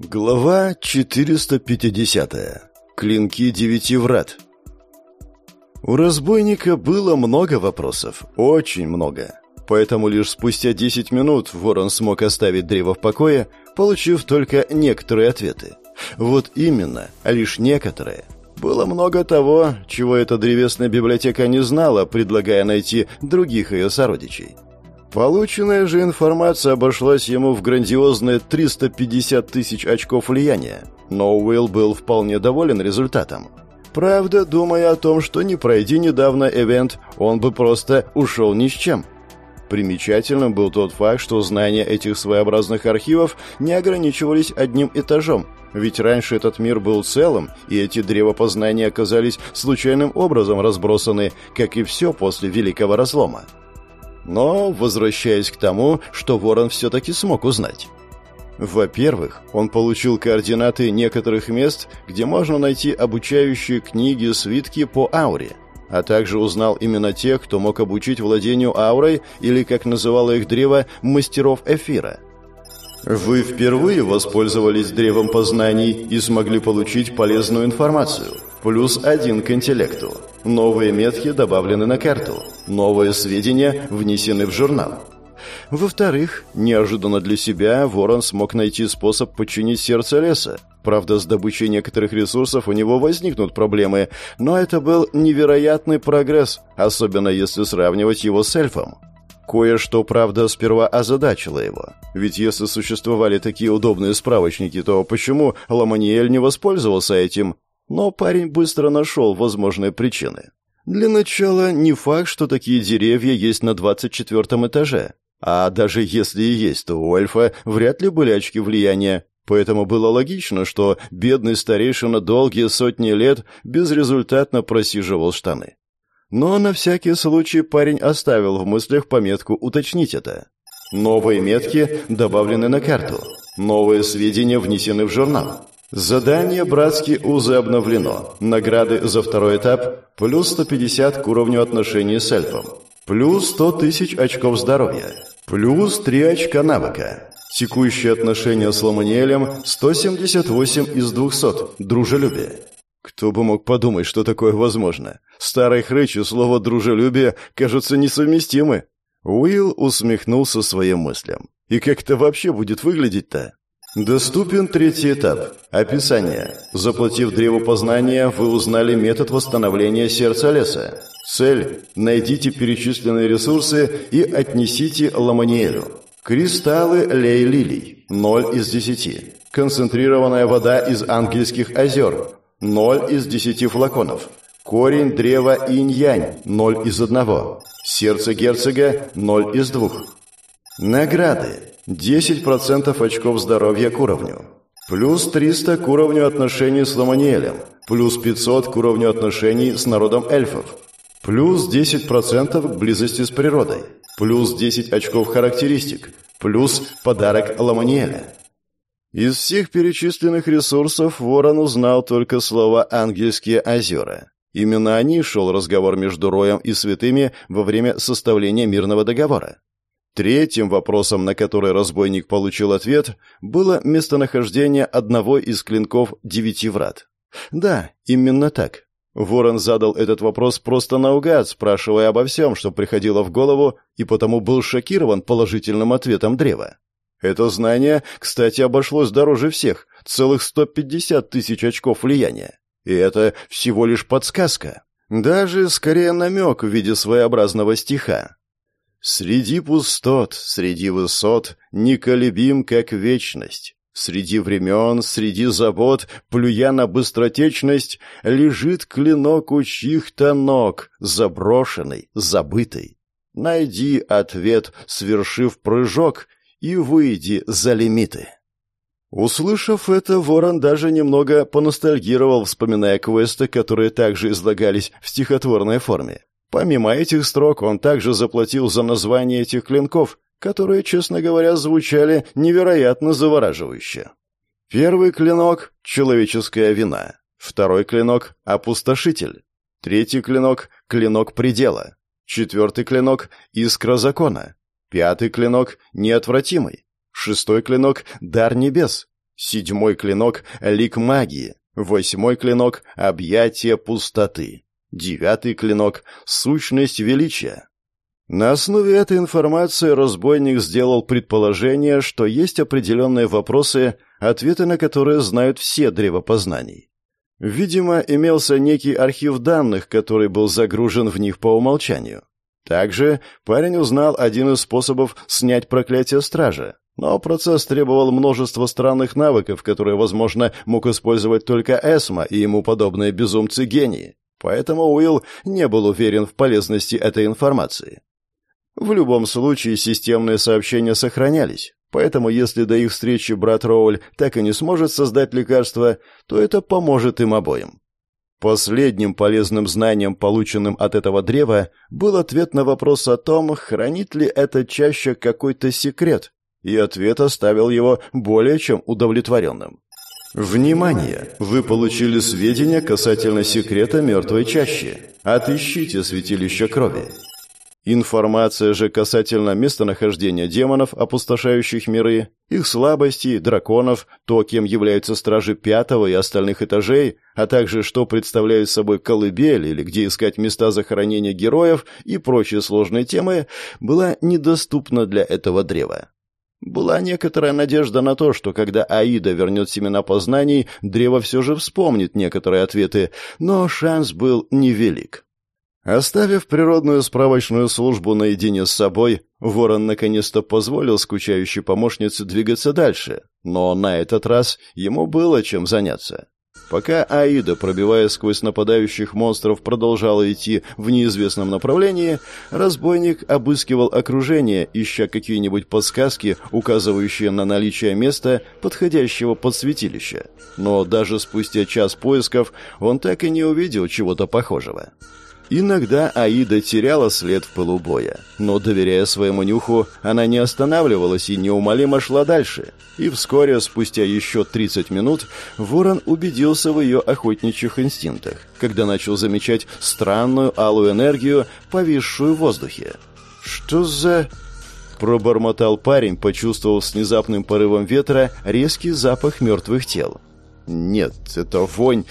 Глава 450. Клинки девяти врат. У разбойника было много вопросов, очень много. Поэтому лишь спустя 10 минут Ворон смог оставить древо в покое, получив только некоторые ответы. Вот именно, а лишь некоторые. Было много того, чего эта древесная библиотека не знала, предлагая найти других ее сородичей. Полученная же информация обошлась ему в грандиозные 350 тысяч очков влияния, но Уилл был вполне доволен результатом. Правда, думая о том, что не пройди недавно ивент, он бы просто ушел ни с чем. Примечательным был тот факт, что знания этих своеобразных архивов не ограничивались одним этажом, ведь раньше этот мир был целым, и эти древопознания оказались случайным образом разбросаны, как и все после Великого Разлома. Но, возвращаясь к тому, что Ворон все-таки смог узнать. Во-первых, он получил координаты некоторых мест, где можно найти обучающие книги, свитки по ауре, а также узнал именно тех, кто мог обучить владению аурой или, как называло их древо, мастеров эфира. Вы впервые воспользовались древом познаний и смогли получить полезную информацию. Плюс один к интеллекту. Новые метки добавлены на карту. Новые сведения внесены в журнал. Во-вторых, неожиданно для себя Ворон смог найти способ подчинить сердце леса. Правда, с добычей некоторых ресурсов у него возникнут проблемы, но это был невероятный прогресс, особенно если сравнивать его с эльфом. Кое-что, правда, сперва озадачило его. Ведь если существовали такие удобные справочники, то почему Ламаниэль не воспользовался этим? Но парень быстро нашел возможные причины. Для начала, не факт, что такие деревья есть на 24 этаже. А даже если и есть, то у эльфа вряд ли были очки влияния. Поэтому было логично, что бедный старейшина долгие сотни лет безрезультатно просиживал штаны. Но на всякий случай парень оставил в мыслях пометку уточнить это. Новые метки добавлены на карту. Новые сведения внесены в журнал. Задание «Братские узы» обновлено. Награды за второй этап плюс 150 к уровню отношений с эльфом. Плюс 100 тысяч очков здоровья. Плюс 3 очка навыка. Текущие отношения с Ламаниэлем 178 из 200. Дружелюбие. Кто бы мог подумать, что такое возможно? Старой хрычи слово «дружелюбие» кажутся несовместимы. Уилл усмехнулся своим мыслям. И как это вообще будет выглядеть-то? Доступен третий этап. Описание. Заплатив древу познания, вы узнали метод восстановления сердца леса. Цель – найдите перечисленные ресурсы и отнесите Ламаниэлю. Кристаллы лей-лилий – 0 из 10. Концентрированная вода из ангельских озер – 0 из 10 флаконов. Корень древа инь-янь – 0 из 1. Сердце герцога – 0 из 2. Награды. 10% очков здоровья к уровню. Плюс 300 к уровню отношений с Ламаниэлем. Плюс 500 к уровню отношений с народом эльфов. Плюс 10% к близости с природой. Плюс 10 очков характеристик. Плюс подарок Ламаниэля. Из всех перечисленных ресурсов Ворон узнал только слова «ангельские озера». Именно о них шел разговор между Роем и святыми во время составления мирного договора. Третьим вопросом, на который разбойник получил ответ, было местонахождение одного из клинков девяти врат. Да, именно так. Ворон задал этот вопрос просто наугад, спрашивая обо всем, что приходило в голову, и потому был шокирован положительным ответом древа. Это знание, кстати, обошлось дороже всех, целых 150 тысяч очков влияния. И это всего лишь подсказка. Даже скорее намек в виде своеобразного стиха. «Среди пустот, среди высот, неколебим, как вечность. Среди времен, среди забот, плюя на быстротечность, лежит клинок у чьих-то ног, заброшенный, забытый. Найди ответ, свершив прыжок, и выйди за лимиты. Услышав это, Ворон даже немного поностальгировал, вспоминая квесты, которые также излагались в стихотворной форме. Помимо этих строк, он также заплатил за название этих клинков, которые, честно говоря, звучали невероятно завораживающе. Первый клинок — человеческая вина. Второй клинок — опустошитель. Третий клинок — клинок предела. Четвертый клинок — искра закона. Пятый клинок — неотвратимый. Шестой клинок — дар небес. Седьмой клинок — лик магии. Восьмой клинок — объятие пустоты. Девятый клинок — сущность величия. На основе этой информации разбойник сделал предположение, что есть определенные вопросы, ответы на которые знают все древопознаний. Видимо, имелся некий архив данных, который был загружен в них по умолчанию. Также парень узнал один из способов снять проклятие стража, но процесс требовал множества странных навыков, которые, возможно, мог использовать только Эсма и ему подобные безумцы-гении. Поэтому Уилл не был уверен в полезности этой информации. В любом случае, системные сообщения сохранялись, поэтому если до их встречи брат Роуль так и не сможет создать лекарство, то это поможет им обоим. Последним полезным знанием, полученным от этого древа, был ответ на вопрос о том, хранит ли это чаще какой-то секрет, и ответ оставил его более чем удовлетворенным. Внимание! Вы получили сведения касательно секрета мертвой чащи. Отыщите святилище крови. Информация же касательно местонахождения демонов, опустошающих миры, их слабостей, драконов, то, кем являются стражи пятого и остальных этажей, а также что представляют собой колыбель или где искать места захоронения героев и прочие сложные темы, была недоступна для этого древа. Была некоторая надежда на то, что когда Аида вернет семена познаний, древо все же вспомнит некоторые ответы, но шанс был невелик. Оставив природную справочную службу наедине с собой, Ворон наконец-то позволил скучающей помощнице двигаться дальше, но на этот раз ему было чем заняться. Пока Аида, пробивая сквозь нападающих монстров, продолжала идти в неизвестном направлении, разбойник обыскивал окружение, ища какие-нибудь подсказки, указывающие на наличие места, подходящего под святилище. Но даже спустя час поисков он так и не увидел чего-то похожего. Иногда Аида теряла след в пылу но, доверяя своему нюху, она не останавливалась и неумолимо шла дальше. И вскоре, спустя еще 30 минут, Ворон убедился в ее охотничьих инстинктах, когда начал замечать странную алую энергию, повисшую в воздухе. «Что за...» Пробормотал парень, почувствовав с внезапным порывом ветра резкий запах мертвых тел. «Нет, это вонь...»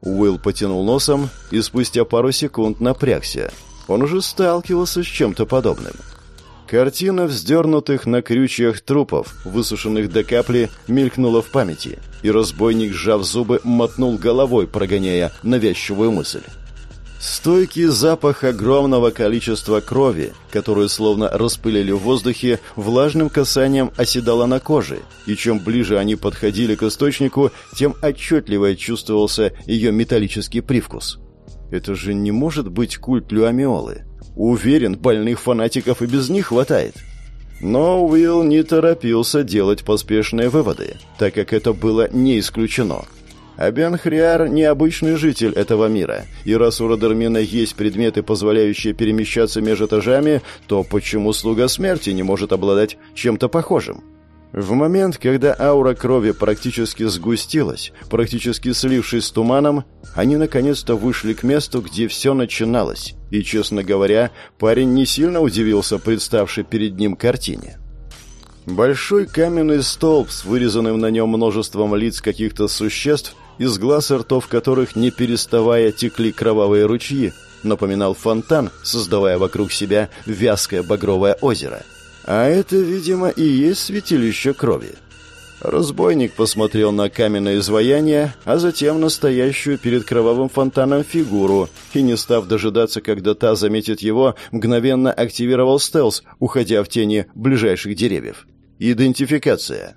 Уилл потянул носом и спустя пару секунд напрягся. Он уже сталкивался с чем-то подобным. Картина вздернутых на крючьях трупов, высушенных до капли, мелькнула в памяти, и разбойник, сжав зубы, мотнул головой, прогоняя навязчивую мысль. Стойкий запах огромного количества крови, которую словно распылили в воздухе, влажным касанием оседала на коже, и чем ближе они подходили к источнику, тем отчетливее чувствовался ее металлический привкус. Это же не может быть культ Люамиолы. Уверен, больных фанатиков и без них хватает. Но Уилл не торопился делать поспешные выводы, так как это было не исключено – а необычный житель этого мира, и раз у Родермина есть предметы, позволяющие перемещаться между этажами, то почему слуга смерти не может обладать чем-то похожим? В момент, когда аура крови практически сгустилась, практически слившись с туманом, они наконец-то вышли к месту, где все начиналось, и, честно говоря, парень не сильно удивился представшей перед ним картине. Большой каменный столб с вырезанным на нем множеством лиц каких-то существ – из глаз и ртов которых, не переставая, текли кровавые ручьи, напоминал фонтан, создавая вокруг себя вязкое багровое озеро. А это, видимо, и есть святилище крови. Разбойник посмотрел на каменное изваяние, а затем настоящую перед кровавым фонтаном фигуру, и, не став дожидаться, когда та заметит его, мгновенно активировал стелс, уходя в тени ближайших деревьев. Идентификация.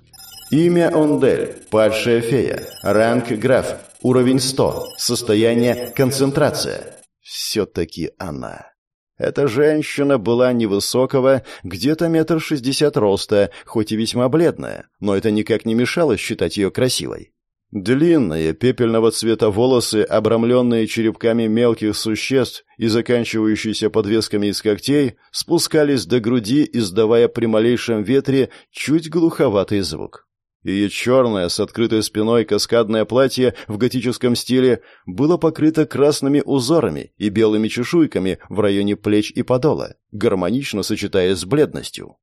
Имя Ондель, падшая фея, ранг граф, уровень 100, состояние концентрация. Все-таки она. Эта женщина была невысокого, где-то метр шестьдесят роста, хоть и весьма бледная, но это никак не мешало считать ее красивой. Длинные, пепельного цвета волосы, обрамленные черепками мелких существ и заканчивающиеся подвесками из когтей, спускались до груди, издавая при малейшем ветре чуть глуховатый звук. Ее черное с открытой спиной каскадное платье в готическом стиле было покрыто красными узорами и белыми чешуйками в районе плеч и подола, гармонично сочетаясь с бледностью.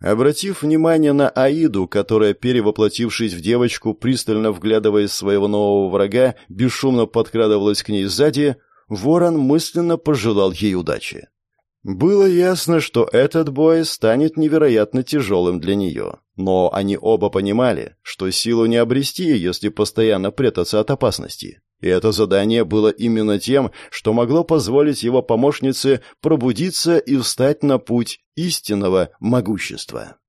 Обратив внимание на Аиду, которая, перевоплотившись в девочку, пристально вглядываясь в своего нового врага, бесшумно подкрадывалась к ней сзади, Ворон мысленно пожелал ей удачи. Было ясно, что этот бой станет невероятно тяжелым для нее, но они оба понимали, что силу не обрести, если постоянно прятаться от опасности. И это задание было именно тем, что могло позволить его помощнице пробудиться и встать на путь истинного могущества.